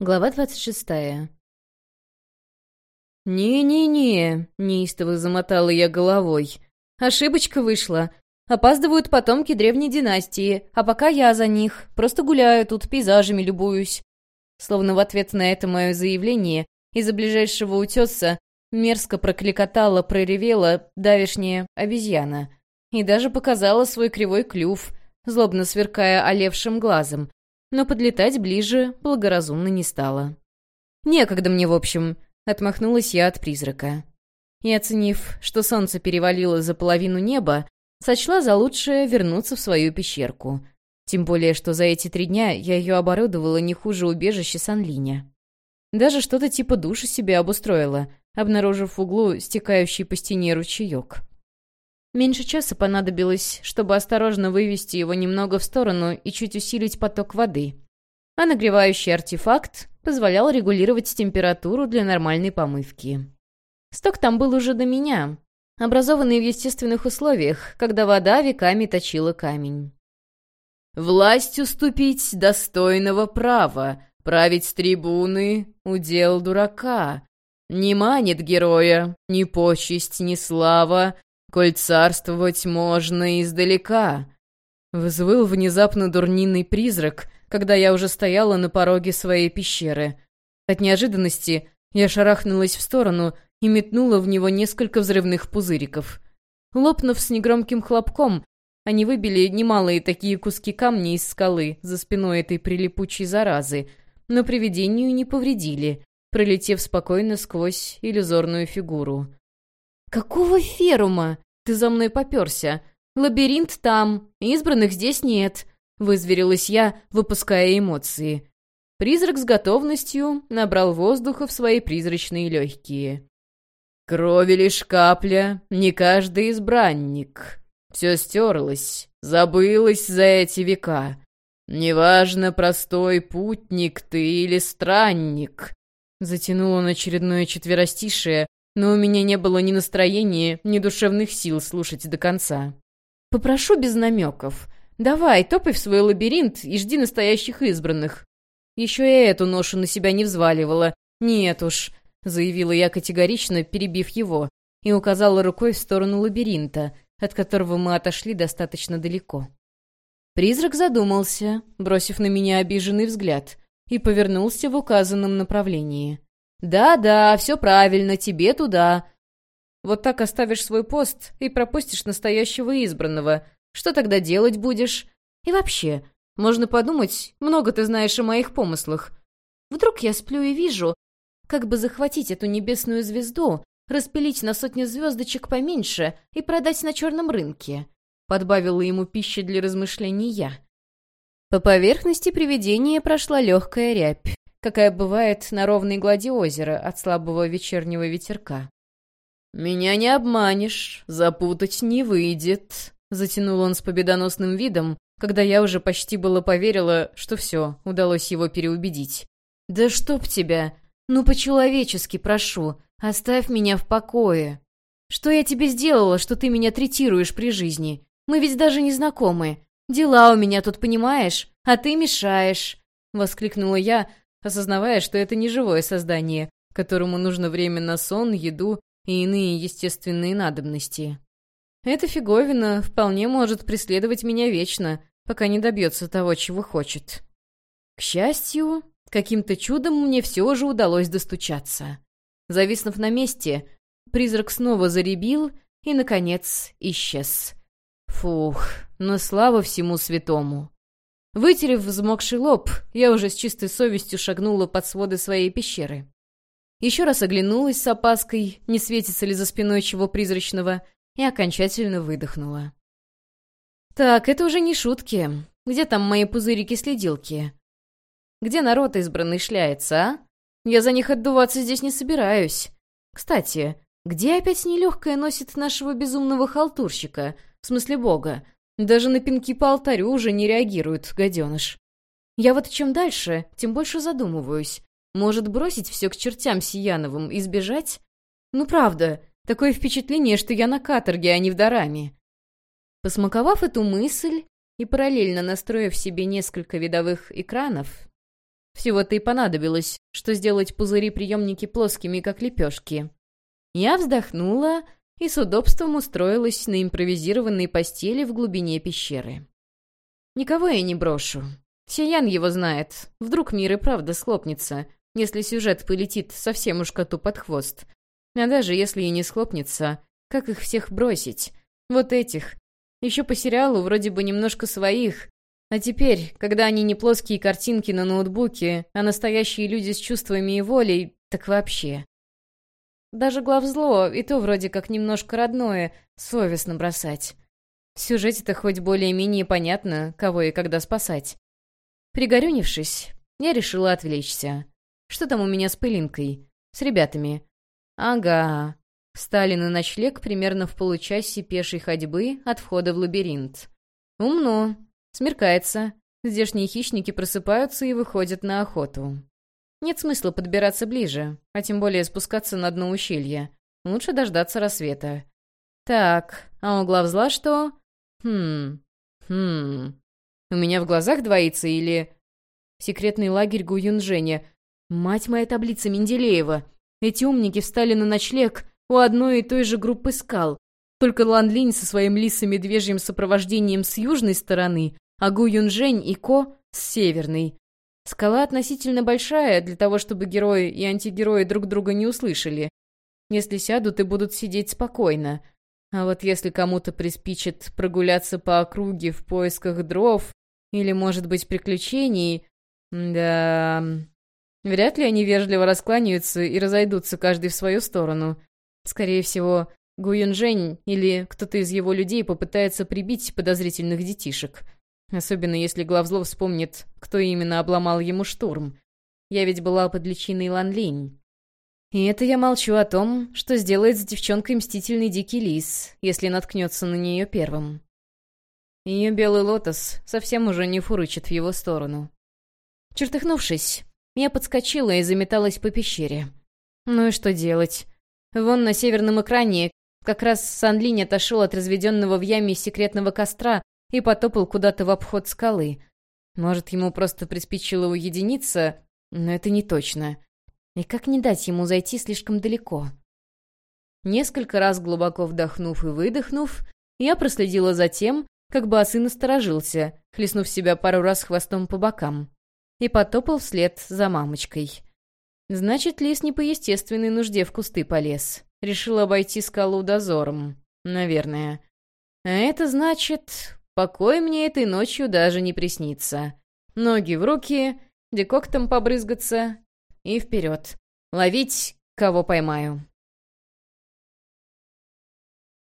Глава двадцать шестая. «Не-не-не», — неистово замотала я головой. «Ошибочка вышла. Опаздывают потомки древней династии, а пока я за них. Просто гуляю тут, пейзажами любуюсь». Словно в ответ на это мое заявление из-за ближайшего утеса мерзко прокликотала, проревела давишняя обезьяна. И даже показала свой кривой клюв, злобно сверкая олевшим глазом, но подлетать ближе благоразумно не стало. «Некогда мне, в общем», — отмахнулась я от призрака. И, оценив, что солнце перевалило за половину неба, сочла за лучшее вернуться в свою пещерку. Тем более, что за эти три дня я ее оборудовала не хуже убежища Санлиня. Даже что-то типа души себе обустроила, обнаружив в углу стекающий по стене ручеек. Меньше часа понадобилось, чтобы осторожно вывести его немного в сторону и чуть усилить поток воды. А нагревающий артефакт позволял регулировать температуру для нормальной помывки. Сток там был уже до меня, образованный в естественных условиях, когда вода веками точила камень. «Власть уступить достойного права, править с трибуны — удел дурака. Не манит героя ни почесть, ни слава, коль царствовать можно издалека!» Взвыл внезапно дурниный призрак, когда я уже стояла на пороге своей пещеры. От неожиданности я шарахнулась в сторону и метнула в него несколько взрывных пузыриков. Лопнув с негромким хлопком, они выбили немалые такие куски камня из скалы за спиной этой прилипучей заразы, но привидению не повредили, пролетев спокойно сквозь иллюзорную фигуру. «Какого ферума?» Ты за мной попёрся. Лабиринт там, избранных здесь нет», — вызверилась я, выпуская эмоции. Призрак с готовностью набрал воздуха в свои призрачные легкие. «Крови лишь капля, не каждый избранник. Все стерлось, забылось за эти века. Неважно, простой путник ты или странник». Затянул он очередное четверостишее, но у меня не было ни настроения, ни душевных сил слушать до конца. «Попрошу без намеков. Давай, топай в свой лабиринт и жди настоящих избранных». Еще и эту ношу на себя не взваливала. «Нет уж», — заявила я категорично, перебив его, и указала рукой в сторону лабиринта, от которого мы отошли достаточно далеко. Призрак задумался, бросив на меня обиженный взгляд, и повернулся в указанном направлении. «Да-да, все правильно, тебе туда». Вот так оставишь свой пост и пропустишь настоящего избранного. Что тогда делать будешь? И вообще, можно подумать, много ты знаешь о моих помыслах. Вдруг я сплю и вижу, как бы захватить эту небесную звезду, распилить на сотню звездочек поменьше и продать на черном рынке. Подбавила ему пищи для размышлений я. По поверхности привидения прошла легкая рябь какая бывает на ровной глади озера от слабого вечернего ветерка. «Меня не обманешь, запутать не выйдет», — затянул он с победоносным видом, когда я уже почти было поверила, что все, удалось его переубедить. «Да чтоб тебя! Ну, по-человечески прошу, оставь меня в покое. Что я тебе сделала, что ты меня третируешь при жизни? Мы ведь даже не знакомы. Дела у меня тут, понимаешь? А ты мешаешь!» — воскликнула я, осознавая, что это не живое создание, которому нужно время на сон, еду и иные естественные надобности. Эта фиговина вполне может преследовать меня вечно, пока не добьется того, чего хочет. К счастью, каким-то чудом мне все же удалось достучаться. Зависнув на месте, призрак снова заребил и, наконец, исчез. Фух, но слава всему святому. Вытерев взмокший лоб, я уже с чистой совестью шагнула под своды своей пещеры. Еще раз оглянулась с опаской, не светится ли за спиной чего призрачного, и окончательно выдохнула. «Так, это уже не шутки. Где там мои пузырики-следилки? Где народ избранный шляется, а? Я за них отдуваться здесь не собираюсь. Кстати, где опять нелегкая носит нашего безумного халтурщика, в смысле бога, даже на пинки по алтарю уже не реагирует, гаденыш. Я вот чем дальше, тем больше задумываюсь. Может, бросить все к чертям Сияновым и сбежать? Ну, правда, такое впечатление, что я на каторге, а не в Дараме. Посмаковав эту мысль и параллельно настроив себе несколько видовых экранов, Всего-то и понадобилось, что сделать пузыри-приемники плоскими, как лепешки. Я вздохнула и с удобством устроилась на импровизированной постели в глубине пещеры. Никого я не брошу. Сиян его знает. Вдруг мир и правда схлопнется, если сюжет полетит совсем уж коту под хвост. А даже если и не схлопнется, как их всех бросить? Вот этих. Еще по сериалу вроде бы немножко своих, а теперь, когда они не плоские картинки на ноутбуке, а настоящие люди с чувствами и волей, так вообще. Даже главзло, и то вроде как немножко родное, совестно бросать. В сюжете-то хоть более-менее понятно, кого и когда спасать. Пригорюнившись, я решила отвлечься. Что там у меня с пылинкой? С ребятами. Ага. Встали на ночлег примерно в получасе пешей ходьбы от входа в лабиринт. Умно. Смеркается. Здешние хищники просыпаются и выходят на охоту. Нет смысла подбираться ближе, а тем более спускаться на дно ущелья. Лучше дождаться рассвета. Так, а у главзла что? Хм, хм. У меня в глазах двоится или... Секретный лагерь Гуюнжэня. Мать моя таблица Менделеева. Эти умники встали на ночлег у одной и той же группы скал. Только Ланлинь со своим лисо-медвежьим сопровождением с южной стороны, а Гу Юнжэнь и Ко с северной. Скала относительно большая для того, чтобы герои и антигерои друг друга не услышали. Если сядут и будут сидеть спокойно. А вот если кому-то приспичит прогуляться по округе в поисках дров или, может быть, приключений, да... Вряд ли они вежливо раскланяются и разойдутся каждый в свою сторону. Скорее всего, Гу Юнжэнь или кто-то из его людей попытается прибить подозрительных детишек. Особенно если Главзло вспомнит, кто именно обломал ему штурм. Я ведь была под личиной Лан Линь. И это я молчу о том, что сделает с девчонкой мстительный дикий лис, если наткнется на нее первым. Ее белый лотос совсем уже не фурычит в его сторону. Чертыхнувшись, я подскочила и заметалась по пещере. Ну и что делать? Вон на северном экране как раз Санлинь отошел от разведенного в яме секретного костра и потопал куда-то в обход скалы. Может, ему просто приспичило уединиться, но это не точно. И как не дать ему зайти слишком далеко? Несколько раз глубоко вдохнув и выдохнув, я проследила за тем, как Басы насторожился, хлестнув себя пару раз хвостом по бокам, и потопал вслед за мамочкой. Значит, лис не по естественной нужде в кусты полез. Решил обойти скалу дозором. Наверное. А это значит, Покой мне этой ночью даже не приснится. Ноги в руки, декоктом побрызгаться и вперед. Ловить, кого поймаю.